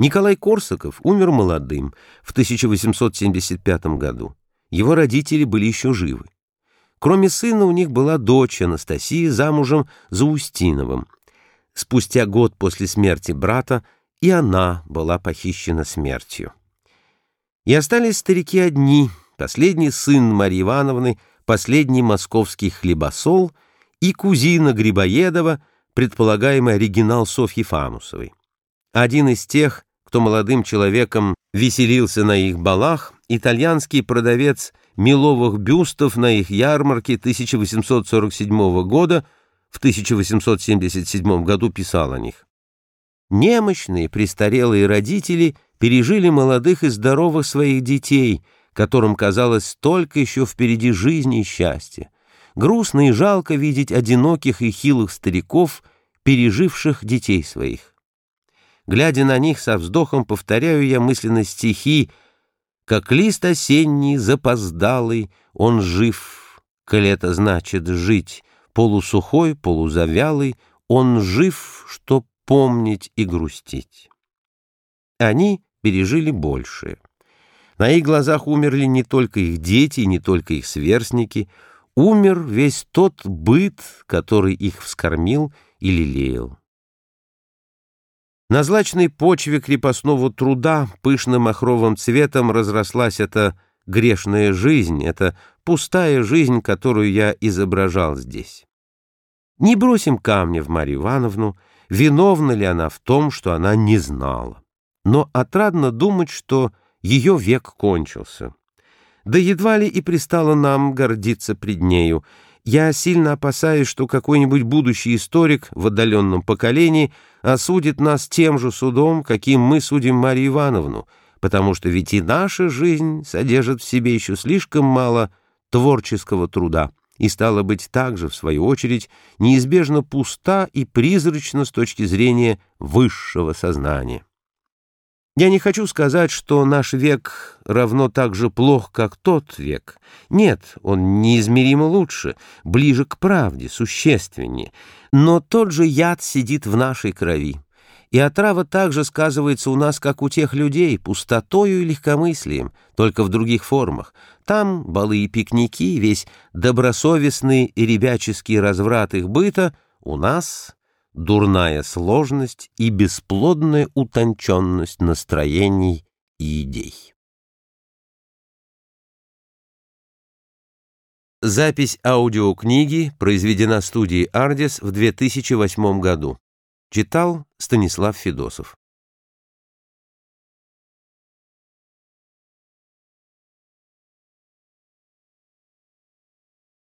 Николай Корсаков умер молодым в 1875 году. Его родители были еще живы. Кроме сына у них была дочь Анастасия замужем за Устиновым. Спустя год после смерти брата и она была похищена смертью. И остались старики одни, последний сын Марьи Ивановны, последний московский хлебосол и кузина Грибоедова, предполагаемый оригинал Софьи Фамусовой. Один из тех, кто молодым человеком веселился на их балах, итальянский продавец меловых бюстов на их ярмарке 1847 года в 1877 году писал о них. Немощные, престарелые родители пережили молодых и здоровых своих детей, которым казалось столько еще впереди жизни и счастья. Грустно и жалко видеть одиноких и хилых стариков, переживших детей своих. Глядя на них со вздохом, повторяю я мысленно стихи «Как лист осенний, запоздалый, он жив, коль это значит жить, полусухой, полузавялый, он жив, чтоб помнить и грустить». Они пережили большее. На их глазах умерли не только их дети, не только их сверстники, умер весь тот быт, который их вскормил и лелеял. На злачной почве крепостного труда пышным махровым цветом разрослась эта грешная жизнь, эта пустая жизнь, которую я изображал здесь. Не бросим камня в Марью Ивановну, виновна ли она в том, что она не знала. Но отрадно думать, что ее век кончился. Да едва ли и пристало нам гордиться пред нею, я сильно опасаюсь, что какой-нибудь будущий историк в отдаленном поколении осудит нас тем же судом, каким мы судим Марию Ивановну, потому что ведь и наша жизнь содержит в себе еще слишком мало творческого труда и, стало быть, также, в свою очередь, неизбежно пуста и призрачна с точки зрения высшего сознания. Я не хочу сказать, что наш век равно так же плох, как тот век. Нет, он неизмеримо лучше, ближе к правде, существеннее. Но тот же яд сидит в нашей крови. И отрава также сказывается у нас, как у тех людей, пустотою и легкомыслием, только в других формах. Там балы и пикники, весь добросовестный и ребяческий разврат их быта, у нас дурная сложность и бесплодная утонченность настроений и идей. Запись аудиокниги произведена студией «Ардис» в 2008 году. Читал Станислав Федосов.